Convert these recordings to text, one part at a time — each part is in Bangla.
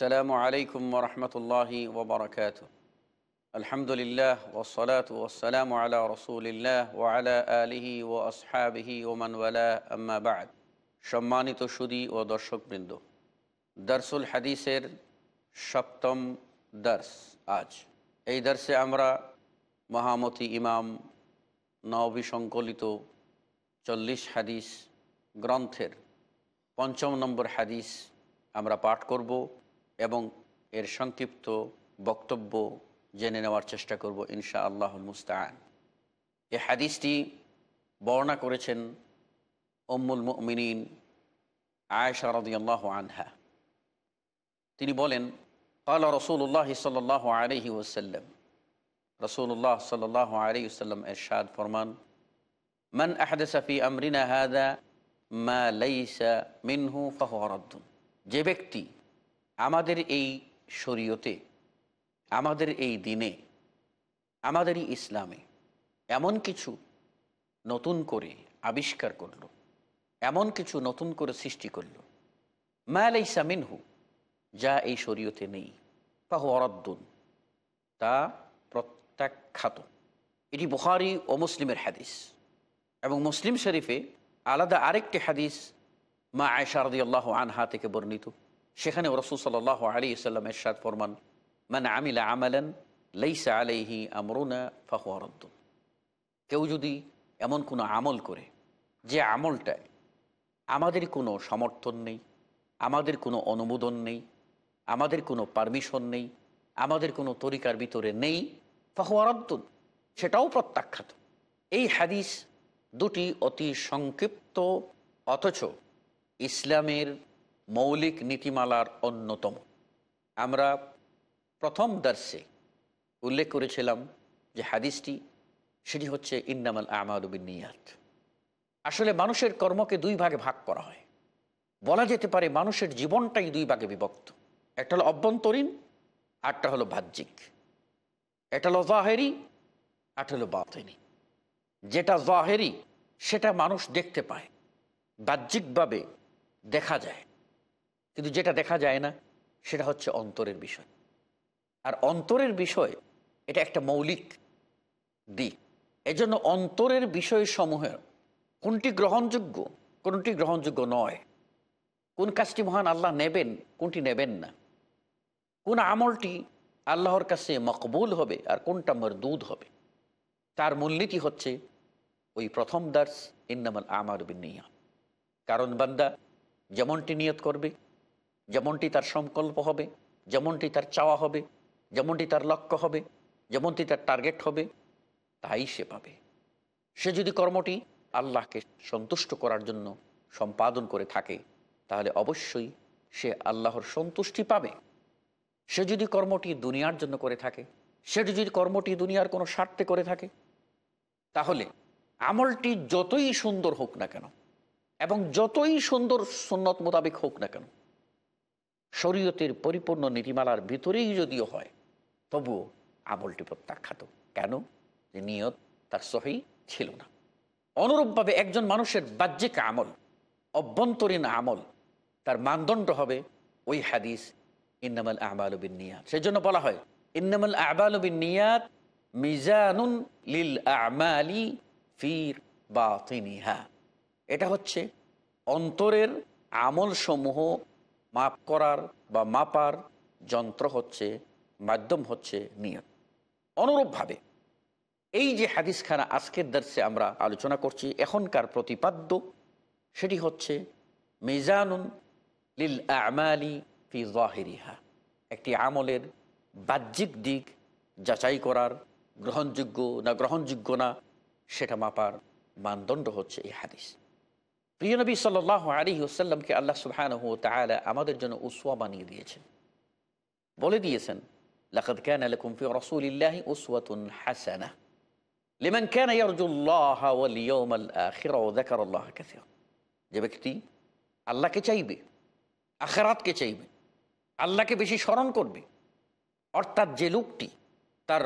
আসসালামু আলাইকুম রহমতুল্লাহি ওবরাকাত আলহামদুলিল্লাহ ওসলাত ওসালাম আলা রসুলিল্লাহ ওয়ালা আলিহি ও আসহাবিহি ওমানওয়ালা আম্মাবাদ সম্মানিত সুদি ও দর্শকবৃন্দ দর্সুল হাদিসের সপ্তম দর্স আজ এই দর্শে আমরা মহামতি ইমাম নবী সংকলিত চল্লিশ হাদিস গ্রন্থের পঞ্চম নম্বর হাদিস আমরা পাঠ করব। এবং এর সংক্ষিপ্ত বক্তব্য জেনে নেওয়ার চেষ্টা করব ইনশা আল্লাহ মুস্তান এ হাদিসটি বর্ণনা করেছেন উম্মুল মিনীন আয়সা রদিয়াল্লাহ আনহা তিনি বলেন قال رسول الله صلى الله عليه وسلم رسول الله صلى الله عليه وسلم ارشاد فرمان من احدث في امرنا هذا ما ليس منه فهو رد যে ব্যক্তি আমাদের এই শরীয়তে, আমাদের এই দিনে, আমাদের এই ইসলামে এমন কিছু নতুন করে আবিষ্কার করল, এমন কিছু নতুন করে সৃষ্টি করল। মালাইসা মিনহু, যা এই শরীয়তে নেই, ফাহু অরদ্দুন, তা প্রত্যাখ্যাত। এটি বুখারি ও মুসলিমের হাদিস এবং মুসলিম শরীফে আলাদা আরেকটি হাদিস মা আয়সা আল্লাহ আনহা থেকে বর্ণিত। সেখানে রসুল সাল্লাহ আলী সাল্লাম এরশাদ ফরমান মানে আমিলা আমালেন লেইসা আলাইহি আমরুনা ফাহুয়ারদ্দ কেউ যদি এমন কোনো আমল করে, যে আমলটায় আমাদের কোনো সমর্থন নেই, আমাদের কোনো অনুমোদন নেই, আমাদের কোনো পারমিশন নেই, আমাদের কোনো তরিকার ভিতরে নেই ফাহুয়ারদ্দুন সেটাও প্রত্যাখ্যাত। এই হাদিস দুটি অতি সংক্ষিপ্ত, অথচ ইসলামের মৌলিক নীতিমালার অন্যতম। আমরা প্রথম দার্সে উল্লেখ করেছিলাম যে হাদিসটি, সেটি হচ্ছে ইন্নামাল আমালুবিন নিয়াত আসলে মানুষের কর্মকে দুই ভাগে ভাগ করা হয়। বলা যেতে পারে মানুষের জীবনটাই দুই ভাগে বিভক্ত। একটা হলো অভ্যন্তরীণ আরটা হলো বাহ্যিক। এটা হলো জাহেরি আরটা হলো বাতিনি। যেটা জাহেরি, সেটা মানুষ দেখতে পায়, বাহ্যিকভাবে দেখা যায়। কিন্তু যেটা দেখা যায় না, সেটা হচ্ছে অন্তরের বিষয়। আর অন্তরের বিষয়, এটা একটা মৌলিক দিক। এজন্য অন্তরের বিষয়সমূহের কোনটি গ্রহণযোগ্য কোনটি গ্রহণযোগ্য নয়। কোন কাজটি মহান আল্লাহ নেবেন, কোনটি নেবেন না। কোন আমলটি আল্লাহর কাছে মকবুল হবে আর কোনটা মরদুদ হবে। তার মূলনীতি হচ্ছে, ওই প্রথম দার্স ইন্নামাল আমার বিনিয়া কারণ বান্দা যেমনটি নিয়ত করবে যেমনটি তার সংকল্প হবে, যেমনটি তার চাওয়া হবে, যেমনটি তার লক্ষ্য হবে, যেমনটি তার টার্গেট হবে, তাই সে পাবে। সে যদি কর্মটি আল্লাহকে সন্তুষ্ট করার জন্য সম্পাদন করে থাকে, তাহলে অবশ্যই সে আল্লাহর সন্তুষ্টি পাবে। সে যদি কর্মটি দুনিয়ার জন্য করে থাকে, সে যদি কর্মটি দুনিয়ার কোনো স্বার্থে করে থাকে, তাহলে আমলটি যতই সুন্দর হোক না কেন, এবং যতই সুন্দর সুন্নত মোতাবেক হোক না কেন শরীয়তের পরিপূর্ণ নীতিমালার ভিতরেই যদিও হয়, তবুও আমলটি প্রত্যাখ্যাত। কেন? যে নিয়ত তার সহি ছিল না। অনুরূপভাবে একজন মানুষের বাহ্যিক আমল, অভ্যন্তরীণ আমল, তার মানদণ্ড হবে ওই হাদিস, ইন্নামাল আহবাল নিয়াত সেই জন্য বলা হয়, ইন্নামাল আহবাল নিয়াত মিজানুন লিল আমালি ফির বাতিনিহা। এটা হচ্ছে অন্তরের আমল সমূহ মাপ করার বা মাপার যন্ত্র হচ্ছে, মাধ্যম হচ্ছে নিয়ত। অনুরূপভাবে এই যে হাদিসখানা আজকের দর্শে আমরা আলোচনা করছি, এখনকার প্রতিপাদ্য সেটি হচ্ছে, মিজানুন লিল আমালি ফি জাহিরিহা। একটি আমলের বাহ্যিক দিক যাচাই করার গ্রহণযোগ্য না গ্রহণযোগ্য না, সেটা মাপার মানদণ্ড হচ্ছে এই হাদিস। প্রিয় নবী সাল্লাহ আলী ওসাল্লামকে আল্লাহ সুবহান তালা আমাদের জন্য উসওয়া বানিয়ে দিয়েছেন। বলে দিয়েছেন ওয়া যে ব্যক্তি আল্লাহকে চাইবে, আখেরাতকে চাইবে, আল্লাহকে বেশি স্মরণ করবে, অর্থাৎ যে লোকটি তার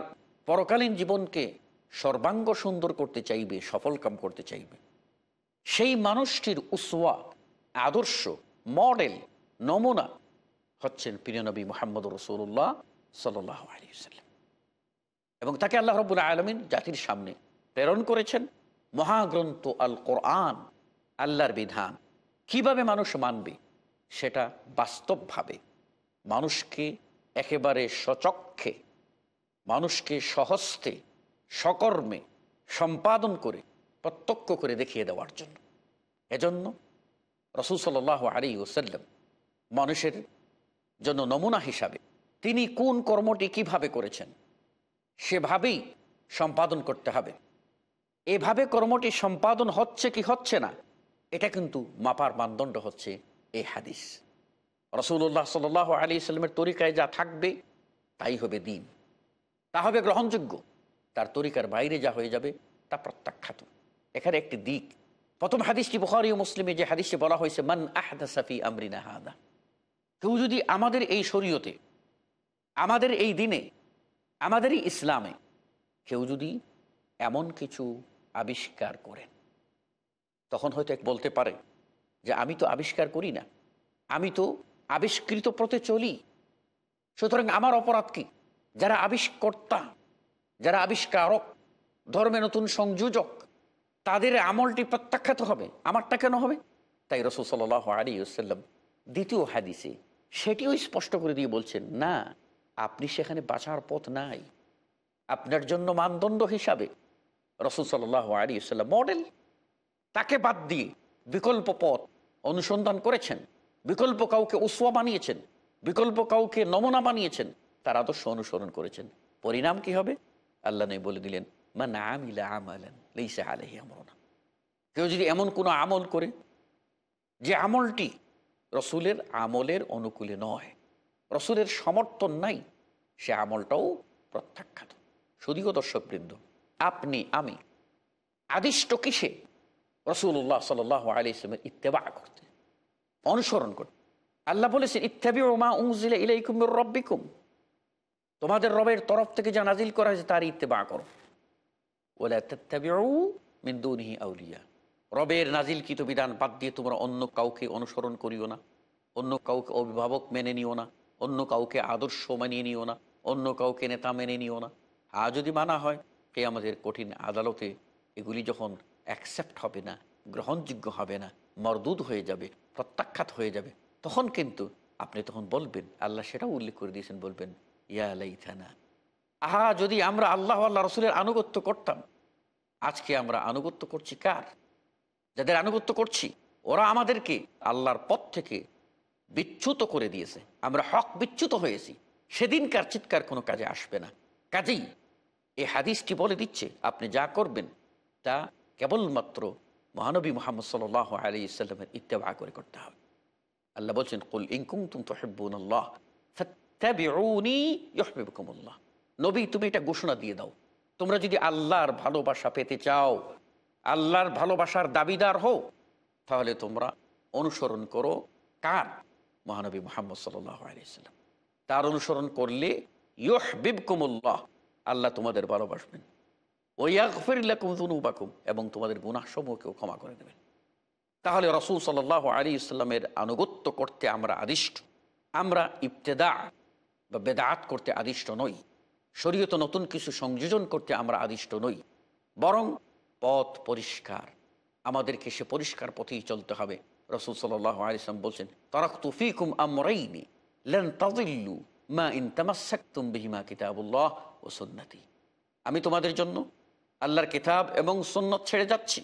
পরকালীন জীবনকে সর্বাঙ্গ সুন্দর করতে চাইবে, সফল কাম করতে চাইবে সেই মানুষটির উসওয়া, আদর্শ, মডেল, নমুনা হচ্ছেন প্রিয়নবী মোহাম্মদ রসুল্লাহ সাল্লাহ এবং তাকে আল্লাহ রবুল আলমিন জাতির সামনে প্রেরণ করেছেন। মহাগ্রন্থ আল কোরআন আল্লাহর বিধান। কীভাবে মানুষ মানবে? সেটা বাস্তবভাবে মানুষকে একেবারে সচক্ষে, মানুষকে সহস্তে, সকর্মে সম্পাদন করে প্রত্যক্ষ করে দেখিয়ে দেওয়ার জন্য। এজন্য রসুল সাল আলী ওসাল্লাম মানুষের জন্য নমুনা হিসাবে তিনি কোন কর্মটি কীভাবে করেছেন সেভাবেই সম্পাদন করতে হবে। এভাবে কর্মটি সম্পাদন হচ্ছে কি হচ্ছে না, এটা কিন্তু মাপার মানদণ্ড হচ্ছে এই হাদিস। রসুল্লাহ সাল আলী ইসলামের তরিকায় যা থাকবে তাই হবে দিন। তা হবে গ্রহণযোগ্য। তার তরিকার বাইরে যা হয়ে যাবে তা প্রত্যাখ্যাত। এখানে একটি দিক। প্রথম হাদিসটি বুখারি ও মুসলিমে যে হাদিসটি বলা হয়েছে, মান আহদা সাফি আমরিনা হাদা। কেউ যদি আমাদের এই শরীয়তে, আমাদের এই দিনে, আমাদেরই ইসলামে কেউ যদি এমন কিছু আবিষ্কার করেন, তখন হয়তো এক বলতে পারে যে, আমি তো আবিষ্কার করি না। আমি তো আবিষ্কৃত পথে চলি। সুতরাং আমার অপরাধ কি? যারা আবিষ্কর্তা, যারা আবিষ্কারক, ধর্মে নতুন সংযোজক তাদের আমলটি প্রত্যাখ্যাত হবে। আমারটা কেন হবে? তাই রসুল সাল আলী আসাল্লাম দ্বিতীয় হাদিসে সেটিও স্পষ্ট করে দিয়ে বলছেন, না, আপনি সেখানে বাঁচার পথ নাই। আপনার জন্য মানদণ্ড হিসাবে রসুল সাল্লাহ আলী আসাল্লাম মডেল তাকে বাদ দিয়ে বিকল্প পথ অনুসন্ধান করেছেন। বিকল্প কাউকে উসওয়া বানিয়েছেন। বিকল্প কাউকে নমুনা বানিয়েছেন। তার আদর্শ অনুসরণ করেছেন। পরিণাম কি হবে? আল্লাহ নই বলে দিলেন মা না আমিলা আমালেন, লেইসা আলহি আমরনা। কেউ যদি এমন কোনো আমল করে, যে আমলটি রসুলের আমলের অনুকূলে নয়, রসুলের সমর্থন নাই, সে আমলটাও প্রত্যাখ্যাত। শুধুও দর্শকবৃন্দ, আপনি, আমি, আদিষ্ট কিসে রসুল্লাহ সাল আলি ইত্তেবা করতে, অনুসরণ করতে। আল্লাহ বলেছেন ইত্যাবি মা উংজিলে ইলাইকুম রব্বিকুম। তোমাদের রবের তরফ থেকে যা নাজিল করা হয়েছে তার ইত্তেবা করো। ওলা মিন্দুনিহি আউলিয়া। রবের নাজিলকৃত বিধান বাদ দিয়ে তোমরা অন্য কাউকে অনুসরণ করিও না, অন্য কাউকে অভিভাবক মেনে নিও না, অন্য কাউকে আদর্শ মানিয়ে নিও না, অন্য কাউকে নেতা মেনে নিও না। আর যদি মানা হয় কে আমাদের কঠিন আদালতে এগুলি যখন অ্যাকসেপ্ট হবে না, গ্রহণযোগ্য হবে না, মরদুদ হয়ে যাবে, প্রত্যাখ্যাত হয়ে যাবে, তখন কিন্তু আপনি তখন বলবেন, আল্লাহ সেটাও উল্লেখ করে দিয়েছেন, বলবেন, ইয়া আলাইথানা আহা, যদি আমরা আল্লাহ আল্লাহ রসুলের আনুগত্য করতাম, আজকে আমরা আনুগত্য করছি কার? যাদের আনুগত্য করছি, ওরা আমাদেরকে আল্লাহর পথ থেকে বিচ্যুত করে দিয়েছে। আমরা হক বিচ্যুত হয়েছি। সেদিনকার চিৎকার কোনো কাজে আসবে না। কাজেই এই হাদিসটি বলে দিচ্ছে, আপনি যা করবেন তা কেবলমাত্র মহানবী মোহাম্মদ সাল আলী ইসলামের ইত্তেবা করে করতে হবে। আল্লাহ বলছেন, কুল ইনকুম তুম তো ইহবিবকুমুল্লাহ নবী, তুমি এটা ঘোষণা দিয়ে দাও। তোমরা যদি আল্লাহর ভালোবাসা পেতে চাও, আল্লাহর ভালোবাসার দাবিদার হও, তাহলে তোমরা অনুসরণ করো কার? মহানবী মোহাম্মদ আলিয়াল্লাম তার অনুসরণ করলে ইহবিবকুমুল্লাহ আল্লাহ তোমাদের ভালোবাসবেন। ওয়াকফিরুবাকুম এবং তোমাদের গুনাহসমূহকেও ক্ষমা করে দেবেন। তাহলে রসুল সাল্লাহ আলী ইসলামের আনুগত্য করতে আমরা আদিষ্ট। আমরা ইবতেদা বা বেদাত করতে আদিষ্ট নই। শরীয়ত নতুন কিছু সংযোজন করতে আমরা আদিষ্ট নই, বরং পথ পরিষ্কার। আমাদেরকে সে পরিষ্কার পথেই চলতে হবে। রসুল সাল্লাহ আলিয়াম বলছেন তরাক তুফিকুম আমরাইনি লেন মা ও আমি তোমাদের জন্য আল্লাহর কিতাব এবং সুন্নত ছেড়ে যাচ্ছি।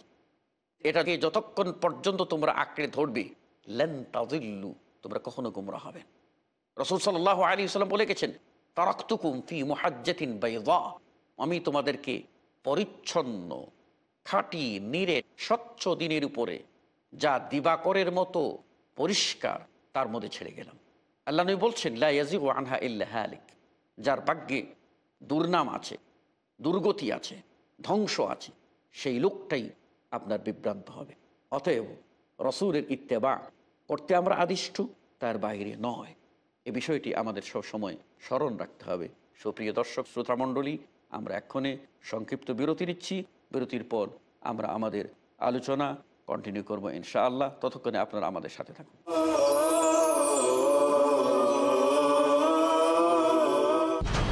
এটাকে যতক্ষণ পর্যন্ত তোমরা আঁকড়ে ধরবে লেন তাজিল্লু তোমরা কখনো গুমরা হবে রসুল সাল্লাহ আলী সাল্লাম বলে গেছেন আমি তোমাদেরকে পরিচ্ছন্ন, খাঁটি, নিরে, স্বচ্ছ দিনের উপরে যা দিবাকরের মতো পরিষ্কার, তার মধ্যে ছেড়ে গেলাম। আল্লাহ নবী বলছেন আনহা ইল্লা হালিক। যার ভাগ্যে দুর্নাম আছে, দুর্গতি আছে, ধ্বংস আছে, সেই লোকটাই আপনার বিভ্রান্ত হবে। অতএব রসুলের ইত্তেবা করতে আমরা আদিষ্ট, তার বাইরে নয়। এ বিষয়টি আমাদের সবসময় স্মরণ রাখতে হবে। সুপ্রিয় দর্শক, শ্রোতামণ্ডলী, আমরা এক্ষণে সংক্ষিপ্ত বিরতি নিচ্ছি। বিরতির পর আমরা আমাদের আলোচনা কন্টিনিউ করব ইনশাআল্লাহ। ততক্ষণে আপনারা আমাদের সাথে থাকুন।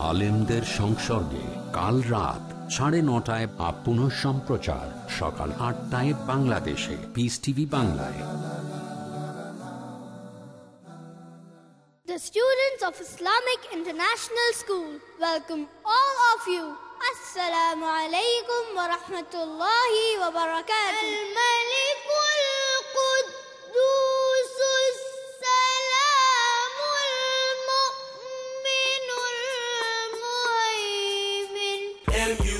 আলেমদের সংসর্গে কাল রাত সাড়ে নটায় বা পুনঃ সম্প্রচার সকাল আটটায় বাংলাদেশে পিস টিভি বাংলায় The students of Islamic International School welcome all of you. Assalamu alaikum wa rahmatullahi wa barakatuh.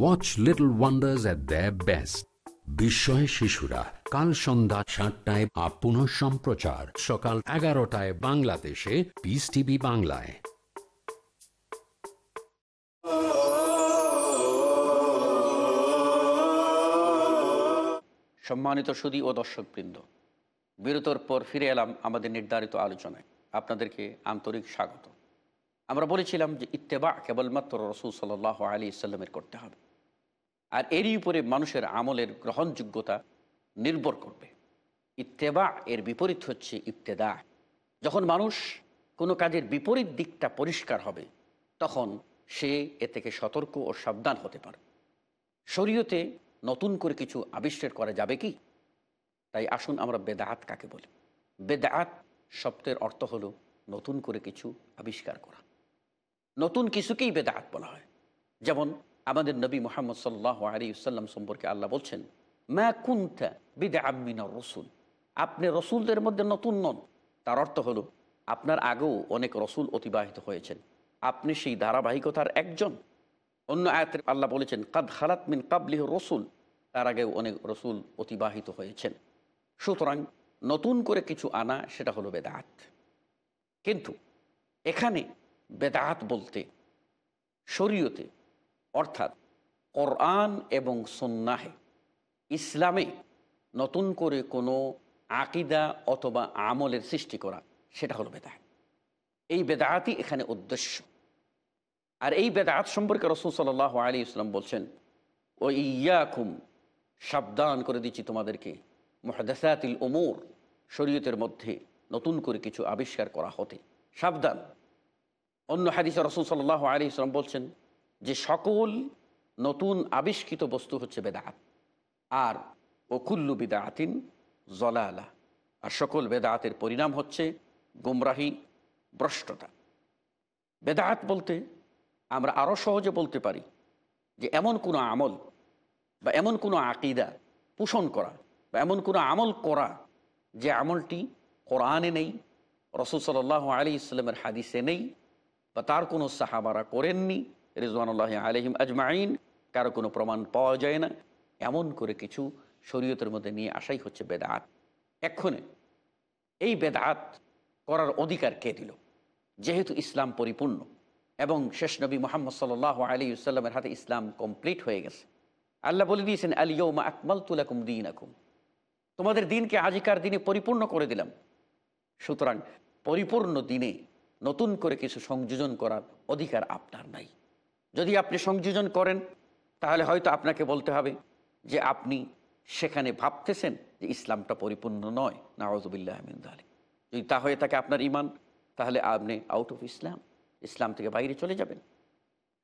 watch little wonders at the best বিস্ময় শিশুরা, কাল সন্ধ্যা সাতটায় আপ পুনঃ সম্প্রচার, সকাল এগারোটায় বাংলাদেশে পিস টিভি বাংলায়। সম্মানিত সুদী ও দর্শকবৃন্দ, বিরতর পর ফিরে এলাম আমাদের নির্ধারিত আলোচনায়। আপনাদেরকে আন্তরিক স্বাগত। আমরা বলেছিলাম যে ইত্তেবা কেবলমাত্র রসুল সাল আলী ইসাল্লামের করতে হবে। আর এরই উপরে মানুষের আমলের গ্রহণযোগ্যতা নির্ভর করবে। ইত্তেবা এর বিপরীত হচ্ছে ইত্তেদা যখন মানুষ কোনো কাজের বিপরীত দিকটা পরিষ্কার হবে, তখন সে এ থেকে সতর্ক ও সাবধান হতে পারে। শরীয়তে নতুন করে কিছু আবিষ্কার করা যাবে কি? তাই আসুন আমরা বেদাত কাকে বলি। বেদাত শব্দের অর্থ হলো নতুন করে কিছু আবিষ্কার করা। নতুন কিছুকেই বেদাহাত বলা হয়। যেমন আমাদের নবী মোহাম্মদ সাল্লাহ আলী সাল্লাম সম্পর্কে আল্লাহ বলছেন, মা কুন্তা বিদে আমিনা রসুল? আপনি রসুলদের মধ্যে নতুন নন। তার অর্থ হলো, আপনার আগেও অনেক রসুল অতিবাহিত হয়েছেন। আপনি সেই ধারাবাহিকতার একজন। অন্য আয়াতের আল্লাহ বলেছেন, কাদ খালাত মিন কাবলিহ রসুল। তার আগেও অনেক রসুল অতিবাহিত হয়েছেন। সুতরাং নতুন করে কিছু আনা, সেটা হলো বেদাত। কিন্তু এখানে বেদাত বলতে শরীয়তে অর্থাৎ কোরআন এবং সন্ন্যাহে ইসলামে নতুন করে কোনো আকিদা অথবা আমলের সৃষ্টি করা, সেটা হলো বেদাত। এই বেদাতই এখানে উদ্দেশ্য। আর এই বেদাত সম্পর্কে রসুল সাল আলী ইসলাম বলছেন ও ইয়াকুম সাবধান করে দিচ্ছি তোমাদেরকে, মহাদাসাতিল ওমর শরীয়তের মধ্যে নতুন করে কিছু আবিষ্কার করা হতে। সাবধান। অন্য হাদিসে রসুল সাল্লাহ আলী ইসলাম বলছেন যে সকল নতুন আবিষ্কৃত বস্তু হচ্ছে বেদাত। আর ওকুল্লু বিদাতিন জলালা। আর সকল বেদাতের পরিণাম হচ্ছে গুমরাহি ভ্রষ্টতা। বেদাত বলতে আমরা আরও সহজে বলতে পারি যে এমন কোনো আমল বা এমন কোনো আকিদা পোষণ করা বা এমন কোনো আমল করা যে আমলটি কোরআনে নেই, রসুল সাল্লাহ আলী ইসলামের হাদিসে নেই বা তার কোনো সাহাবারা করেননি রিজওয়ানুল্লাহ আলহিম আজমাইন, কারও কোনো প্রমাণ পাওয়া যায় না। এমন করে কিছু শরীয়তের মধ্যে নিয়ে আসাই হচ্ছে বেদাত। এক্ষণে এই বেদাত করার অধিকার কে দিল? যেহেতু ইসলাম পরিপূর্ণ এবং শেষ নবী মোহাম্মদ সাল আলী সাল্লামের হাতে ইসলাম কমপ্লিট হয়ে গেছে। আল্লাহ বলে দিয়েছেন আলিয়মা আকমাল তুলাকুম দিন আকুম তোমাদের দিনকে আজিকার দিনে পরিপূর্ণ করে দিলাম। সুতরাং পরিপূর্ণ দিনে নতুন করে কিছু সংযোজন করার অধিকার আপনার নাই। যদি আপনি সংযোজন করেন, তাহলে হয়তো আপনাকে বলতে হবে যে আপনি সেখানে ভাবতেছেন যে ইসলামটা পরিপূর্ণ নয়। নাওয়াজুবিল্লাহ আহমিদ আলী যদি তা হয়ে থাকে আপনার ইমান তাহলে আপনি আউট অফ ইসলাম ইসলাম থেকে বাইরে চলে যাবেন।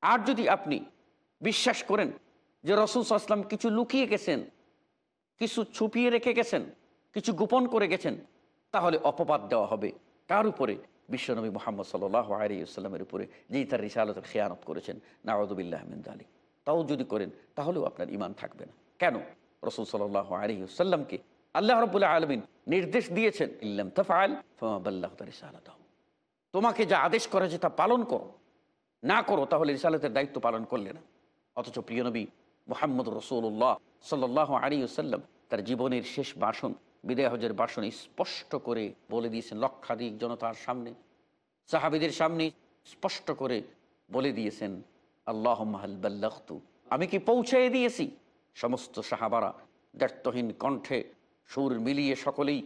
আর যদি আপনি বিশ্বাস করেন যে রসুল আসলাম কিছু লুকিয়ে গেছেন, কিছু ছুপিয়ে রেখে গেছেন, কিছু গোপন করে গেছেন, তাহলে অপবাদ দেওয়া হবে। কার উপরে? বিশ্বনবী মোহাম্মদ সাল্লাহ আলিয়াল্লামের উপরে যেই তার রিসালতের খেয়ানত করেছেন নাওয়াদুবিল্লাহ আহমেদ আলী তাও যদি করেন, তাহলেও আপনার ইমান থাকবে না। কেন? রসুল সাল্লাহ আলিয়াল্লামকে আল্লাহ রবুল্লাহ আলমিন নির্দেশ দিয়েছেন ইল্লাম তফাল ফমাবাল্লাহ রিসালত তোমাকে যা আদেশ করেছে তা পালন করো। না করো, তাহলে রিসালতের দায়িত্ব পালন করলে না। অথচ প্রিয় নবী মোহাম্মদ রসুল্লাহ সাল্লাহ আলিউসাল্লাম তার জীবনের শেষ বাসন বিদায় হজের বাসন স্পষ্ট করে বলে দিয়েছেন, লক্ষাধিক জনতার সামনে, সাহাবিদের সামনে স্পষ্ট করে বলে দিয়েছেন আল্লাহ মাহালবাল্লাহতু আমি কি পৌঁছে দিয়েছি? সমস্ত সাহাবারা দ্ব্যর্থহীন কণ্ঠে সুর মিলিয়ে সকলেই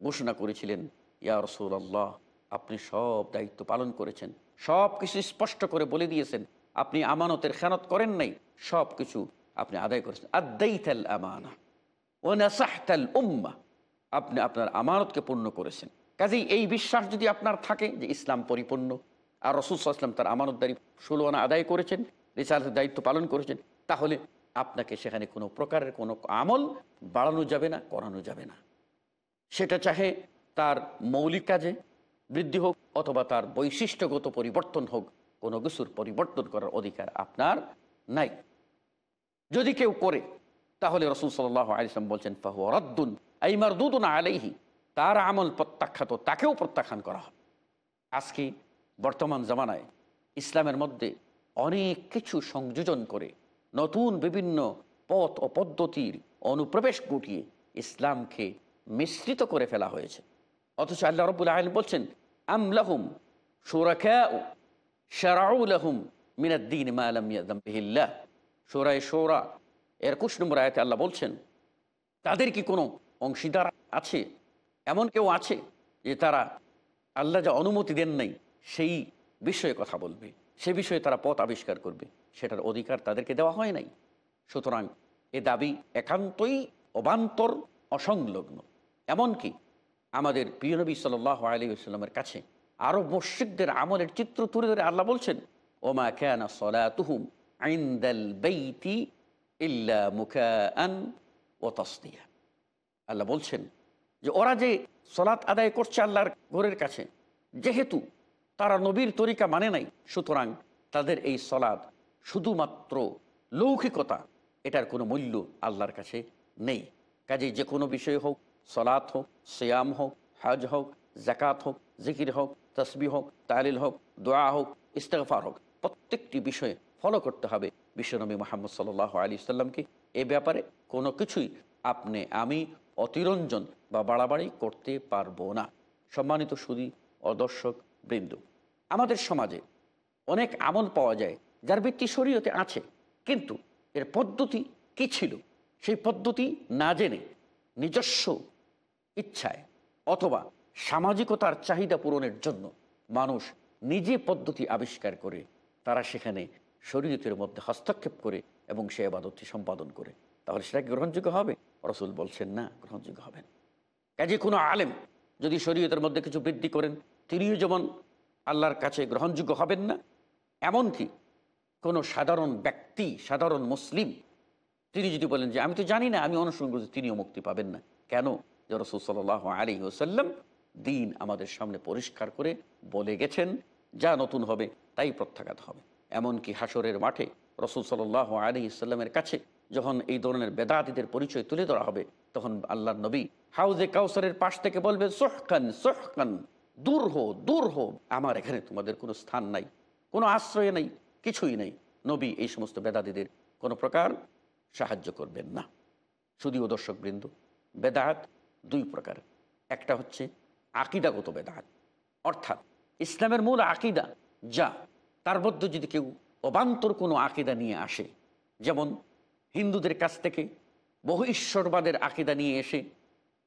ঘোষণা করেছিলেন, ইয়া রসুল আল্লাহ আপনি সব দায়িত্ব পালন করেছেন। সব কিছু স্পষ্ট করে বলে দিয়েছেন, আপনি আমানতের খেয়ানত করেন নাই, সব কিছু আপনি আদায় করেছেন। আদাইতাল আমানা ও উম্মা। আপনি আপনার আমানতকে পূর্ণ করেছেন। কাজেই এই বিশ্বাস যদি আপনার থাকে যে ইসলাম পরিপূর্ণ, আর রসুল আসলাম তার আমানতদারি আনা আদায় করেছেন রিসার্চের দায়িত্ব পালন করেছেন, তাহলে আপনাকে সেখানে কোনো প্রকারের কোনো আমল বাড়ানো যাবে না, করানো যাবে না। সেটা চাহে তার মৌলিক কাজে বৃদ্ধি হোক, অথবা তার বৈশিষ্ট্যগত পরিবর্তন হোক, কোনো কিছুর পরিবর্তন করার অধিকার আপনার নাই। যদি কেউ করে তাহলে রসুল সাল্লাহ আলিসাম বলছেন ফাহু রদ্দুন আইমার দুদুন আলাইহি। তার আমল প্রত্যাখ্যাত, তাকেও প্রত্যাখ্যান করা হবে। আজকে বর্তমান জামানায় ইসলামের মধ্যে অনেক কিছু সংযোজন করে নতুন বিভিন্ন পথ ও পদ্ধতির অনুপ্রবেশ ঘটিয়ে ইসলামকে মিশ্রিত করে ফেলা হয়েছে। অথচ আল্লাহ রবুল আলম বলছেন আমলাহুম সুরাখা শারাউলাহুম মিনাদ্দিন মালাম ইয়াদাম্বিহিল্লাহ সোরায় সোরা এর একুশ নম্বর আয়তে আল্লাহ বলছেন, তাদের কি কোনো অংশীদার আছে? এমন কেউ আছে যে তারা আল্লাহ যা অনুমতি দেন নাই, সেই বিষয়ে কথা বলবে, সে বিষয়ে তারা পথ আবিষ্কার করবে, সেটার অধিকার তাদেরকে দেওয়া হয় নাই। সুতরাং এ দাবি একান্তই অবান্তর অসংলগ্ন। এমনকি আমাদের প্রিয়নবী সাল্লাহ আলী আসলামের কাছে আরও মসজিদদের আমলের চিত্র তুলে ধরে আল্লাহ বলছেন, ওমা কেনা সলাতুহুম আইন্দাল বেইতি ইল্লা মুখান ও তসদিয়া আল্লাহ বলছেন যে ওরা যে সলাৎ আদায় করছে আল্লাহর ঘরের কাছে, যেহেতু তারা নবীর তরিকা মানে নাই, সুতরাং তাদের এই সলাদ শুধুমাত্র লৌকিকতা, এটার কোনো মূল্য আল্লাহর কাছে নেই। কাজে যে কোনো বিষয় হোক সলাৎ হোক, সিয়াম হোক, হজ হোক জাকাত হোক, জিকির হোক তসবি হোক, তালিল হোক, দোয়া হোক ইস্তফার হোক, প্রত্যেকটি বিষয়ে ফলো করতে হবে বিশ্বনবী মোহাম্মদ সাল আলী সাল্লামকে এ ব্যাপারে কোনো কিছুই আপনি, আমি অতিরঞ্জন বা বাড়াবাড়ি করতে পারব না। সম্মানিত সুদী অদর্শক বৃন্দ, আমাদের সমাজে অনেক আমল পাওয়া যায় যার ব্যক্তি শরীয়তে আছে, কিন্তু এর পদ্ধতি কি ছিল? সেই পদ্ধতি না জেনে নিজস্ব ইচ্ছায় অথবা সামাজিকতার চাহিদা পূরণের জন্য মানুষ নিজে পদ্ধতি আবিষ্কার করে, তারা সেখানে শরীয়তের মধ্যে হস্তক্ষেপ করে এবং সে আবাদতটি সম্পাদন করে। তাহলে সেটা গ্রহণযোগ্য হবে? রসুল বলছেন, না, গ্রহণযোগ্য হবে না। কাজে কোনো আলেম যদি শরীয়তের মধ্যে কিছু বৃদ্ধি করেন, তিনিও যেমন আল্লাহর কাছে গ্রহণযোগ্য হবেন না, এমনকি কোনো সাধারণ ব্যক্তি, সাধারণ মুসলিম, তিনি যদি বলেন যে, আমি তো জানি না, আমি অনুসরণ করছি তিনিও মুক্তি পাবেন না। কেন? যে রসুল সাল আলী ওসাল্লাম দিন আমাদের সামনে পরিষ্কার করে বলে গেছেন, যা নতুন হবে, তাই প্রত্যাঘাত হবে। এমনকি হাসরের মাঠে রসুল সাল্লাহ আলী ইসলামের কাছে যখন এই ধরনের বেদাতিদের পরিচয় তুলে ধরা হবে, তখন আল্লাহ নবী হাউজে কাউসারের পাশ থেকে বলবে, সোহকান সোহকান, দূর হো দূর হো। আমার এখানে তোমাদের কোনো স্থান নাই, কোনো আশ্রয় নেই, কিছুই নেই। নবী এই সমস্ত বেদাতিদের কোনো প্রকার সাহায্য করবেন না। শুধুও দর্শকবৃন্দ, বেদাত দুই প্রকার। একটা হচ্ছে আকিদাগত বেদাত, অর্থাৎ ইসলামের মূল আকিদা যা তার মধ্যে যদি কেউ অবান্তর কোনো আকিদা নিয়ে আসে, যেমন হিন্দুদের কাছ থেকে বহু ঈশ্বরবাদের আকিদা নিয়ে এসে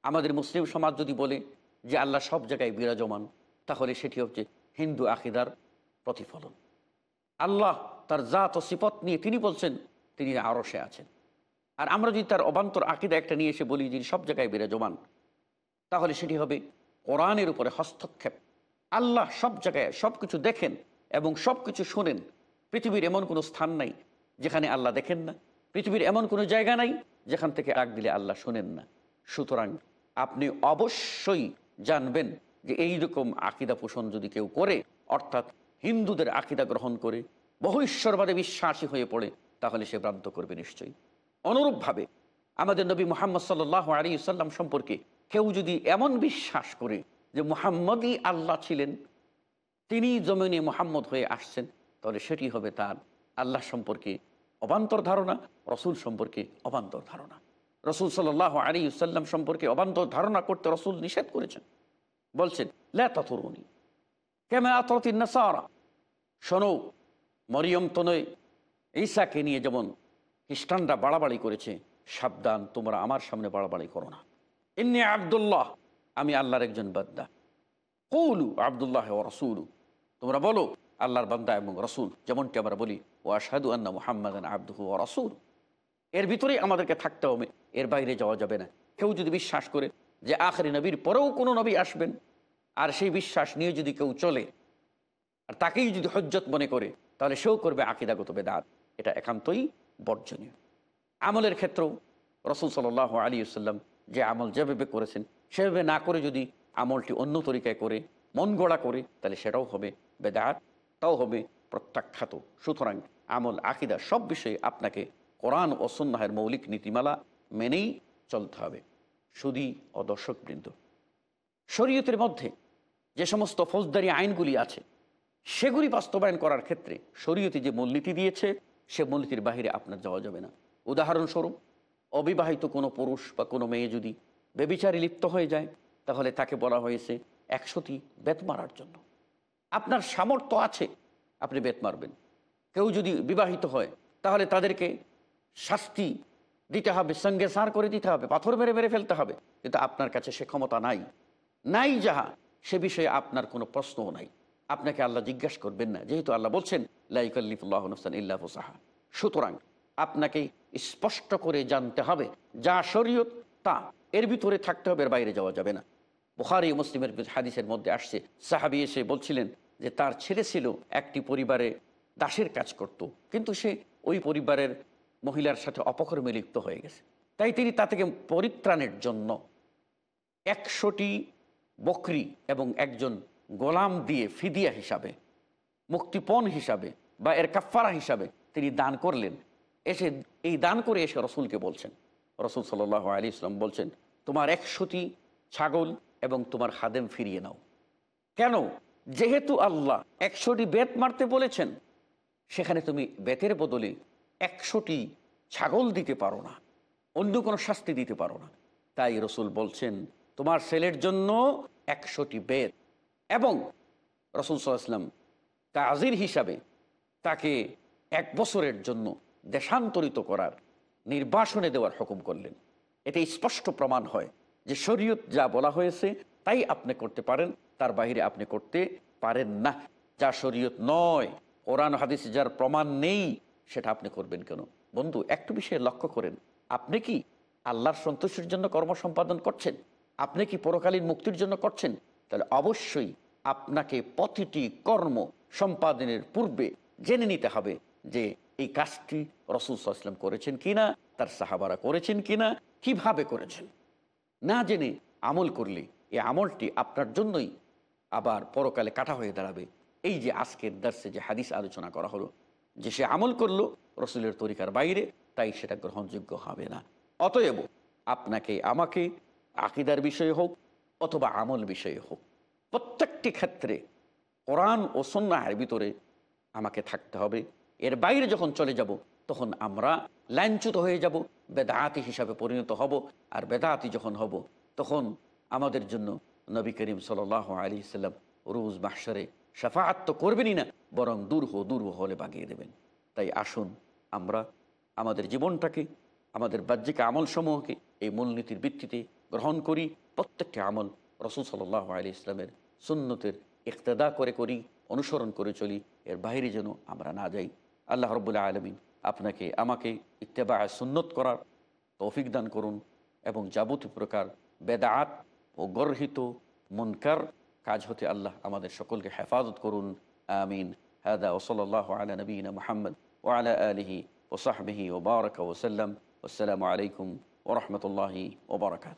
আমাদের মুসলিম সমাজ যদি বলে যে আল্লাহ সব জায়গায় বিরাজমান, তাহলে সেটি হচ্ছে হিন্দু আকিদার প্রতিফলন। আল্লাহ তার জাত ও সিপত নিয়ে তিনি বলছেন, তিনি আরসে আছেন। আর আমরা যদি তার অবান্তর আকিদা একটা নিয়ে এসে বলি যিনি সব জায়গায় বিরাজমান, তাহলে সেটি হবে কোরআনের উপরে হস্তক্ষেপ। আল্লাহ সব জায়গায় সব কিছু দেখেন এবং সব কিছু শোনেন, পৃথিবীর এমন কোনো স্থান নাই যেখানে আল্লাহ দেখেন না, পৃথিবীর এমন কোনো জায়গা নাই যেখান থেকে ডাক দিলে আল্লাহ শোনেন না। সুতরাং আপনি অবশ্যই জানবেন যে এই রকম আকিদা পোষণ যদি কেউ করে, অর্থাৎ হিন্দুদের আকিদা গ্রহণ করে বহু ঈশ্বরবাদে বিশ্বাসী হয়ে পড়ে, তাহলে সে ভ্রান্ত করবে নিশ্চয়ই। অনুরূপভাবে আমাদের নবী মোহাম্মদ সাল্লাহ আলী সাল্লাম সম্পর্কে কেউ যদি এমন বিশ্বাস করে যে মুহাম্মদই আল্লাহ ছিলেন তিনি জমিনে মোহাম্মদ হয়ে আসছেন, তাহলে সেটি হবে তার আল্লাহ সম্পর্কে অবান্তর ধারণা, রসুল সম্পর্কে অবান্তর ধারণা। রসুল সাল্লাহ আলী সাল্লাম সম্পর্কে অবান্তর ধারণা করতে রসুল নিষেধ করেছেন। বলছেন লেতরুনি কেমন আতরতিন নাসারা। শোনো, মরিয়ম তনয় ঈসাকে নিয়ে যেমন খ্রিস্টানরা বাড়াবাড়ি করেছে, সাবধান, তোমরা আমার সামনে বাড়াবাড়ি করো না। এমনি আবদুল্লাহ, আমি আল্লাহর একজন বাদ্দা কৌলু আবদুল্লাহ রসুলু। তোমরা বলো, আল্লাহর বান্দা এবং রসুল, যেমনটি আমরা বলি ও আসাদু আন্না মুহাম্মদ আব্দুহু ও রসুল এর ভিতরেই আমাদেরকে থাকতে হবে, এর বাইরে যাওয়া যাবে না। কেউ যদি বিশ্বাস করে যে আখরি নবীর পরেও কোনো নবী আসবেন, আর সেই বিশ্বাস নিয়ে যদি কেউ চলে, আর তাকেই যদি হজ্জত মনে করে, তাহলে সেও করবে আকিদাগত বেদাত। এটা একান্তই বর্জনীয়। আমলের ক্ষেত্রেও রসুল সাল আলী সাল্লাম যে আমল যেভাবে করেছেন, সেভাবে না করে যদি আমলটি অন্য তরিকায় করে, মন গড়া করে, তাহলে সেটাও হবে বেদাত, তাও হবে প্রত্যাখ্যাত। সুতরাং আমল, আকিদা সব বিষয়ে আপনাকে কোরআন ও সন্ন্যাহের মৌলিক নীতিমালা মেনেই চলতে হবে। সুদী ও দর্শকবৃন্দ, শরীয়তের মধ্যে যে সমস্ত ফৌজদারি আইনগুলি আছে, সেগুলি বাস্তবায়ন করার ক্ষেত্রে শরীয়তে যে মূলনীতি দিয়েছে, সে মূলনীতির বাহিরে আপনার যাওয়া যাবে না। উদাহরণস্বরূপ, অবিবাহিত কোনো পুরুষ বা কোনো মেয়ে যদি বেবিচারে লিপ্ত হয়ে যায় তাহলে তাকে বলা হয়েছে একশোটি বেত মারার জন্য। আপনার সামর্থ্য আছে, আপনি বেত মারবেন। কেউ যদি বিবাহিত হয়, তাহলে তাদেরকে শাস্তি দিতে হবে, সঙ্গে সার করে দিতে হবে, পাথর মেরে মেরে ফেলতে হবে। কিন্তু আপনার কাছে সে ক্ষমতা নাই। নাই যাহা, সে বিষয়ে আপনার কোনো প্রশ্নও নাই। আপনাকে আল্লাহ জিজ্ঞাসা করবেন না। যেহেতু আল্লাহ বলছেন লাইকাল্লিফুল্লাহ নফসান ইল্লাহ সাহা সুতরাং আপনাকে স্পষ্ট করে জানতে হবে, যা শরীয়ত তা এর ভিতরে থাকতে হবে, এর বাইরে যাওয়া যাবে না। বুখারি মুসলিমের হাদিসের মধ্যে আসছে। সাহাবি এসে বলছিলেন যে, তার ছেলে ছিল, একটি পরিবারে দাসের কাজ করত। কিন্তু সে ওই পরিবারের মহিলার সাথে অপকর্মে লিপ্ত হয়ে গেছে। তাই তিনি তা থেকে পরিত্রাণের জন্য একশোটি বকরি এবং একজন গোলাম দিয়ে ফিদিয়া হিসাবে, মুক্তিপণ হিসাবে বা এর কাফারা হিসাবে তিনি দান করলেন। এসে, এই দান করে এসে রসুলকে বলছেন। রসুল সাল আলী ইসলাম বলছেন, তোমার একশোটি ছাগল এবং তোমার হাদেম ফিরিয়ে নাও। কেন? যেহেতু আল্লাহ একশোটি বেত মারতে বলেছেন, সেখানে তুমি বেতের বদলে একশোটি ছাগল দিতে পারো না, অন্য কোনো শাস্তি দিতে পারো না। তাই রসুল বলছেন, তোমার ছেলের জন্য একশোটি বেত। এবং রসুল সাল্লাম তাজির হিসাবে তাকে এক বছরের জন্য দেশান্তরিত করার নির্বাসনে দেওয়ার হুকুম করলেন। এতে স্পষ্ট প্রমাণ হয় যে শরীয়ত যা বলা হয়েছে, তাই আপনি করতে পারেন, তার বাইরে আপনি করতে পারেন না। যা শরীয়ত নয়, কোরআন হাদিস যার প্রমাণ নেই, সেটা আপনি করবেন কেন? বন্ধু, একটু বিষয়ে লক্ষ্য করেন। আপনি কি আল্লাহর সন্তোষের জন্য কর্ম সম্পাদন করছেন? আপনি কি পরকালীন মুক্তির জন্য করছেন? তাহলে অবশ্যই আপনাকে প্রতিটি কর্ম সম্পাদনের পূর্বে জেনে নিতে হবে যে এই কাজটি রসুল সাল্লাম করেছেন কিনা, তার সাহাবারা করেছেন কিনা, কীভাবে করেছেন? না জেনে আমল করলে এই আমলটি আপনার জন্যই আবার পরকালে কাটা হয়ে দাঁড়াবে। এই যে আজকের দার্সে যে হাদিস আলোচনা করা হলো, যে সে আমল করল রসুলের তরিকার বাইরে, তাই সেটা গ্রহণযোগ্য হবে না। অতএব আপনাকে, আমাকে, আকিদার বিষয়ে হোক অথবা আমল বিষয়ে হোক, প্রত্যেকটি ক্ষেত্রে কোরআন ও সন্ন্যাহের ভিতরে আমাকে থাকতে হবে। এর বাইরে যখন চলে যাব, তখন আমরা লাঞ্ছুত হয়ে যাব বেদাহাতি হিসাবে পরিণত হব, আর বেদাহাতি যখন হব, তখন আমাদের জন্য নবী করিম সাল আলী সাল্লাম রোজ মাসরে সাফাহাত তো করবেনই না, বরং দূরহ দূরহ হলে বাগিয়ে দেবেন। তাই আসুন আমরা আমাদের জীবনটাকে, আমাদের বাহ্যিক আমল সমূহকে এই মূলনীতির ভিত্তিতে গ্রহণ করি, প্রত্যেকটি আমল রসুল সাল্লাহ আলী ইসলামের সুন্নতের ইকতেদা করে করি, অনুসরণ করে চলি, এর বাইরে যেন আমরা না যাই। আল্লাহ রবুল্লাহ আলমিন আপনাকে, আমাকে ইত্তেবা সুন্নত করার তৌফিক দান করুন এবং যাবতীয় প্রকার বেদাত ও গর্হিত মুনকার কাজ হতে আল্লাহ আমাদের সকলকে হেফাজত করুন। আমিন। হাদা ওসলাল্লাহ আলা নবীন মোহাম্মদ ওয়ালা আলহি ওসাহবিহি ওবারক ওসাল্লাম আসসালামু আলাইকুম ওরহমতুল্লাহি ওবরাকাত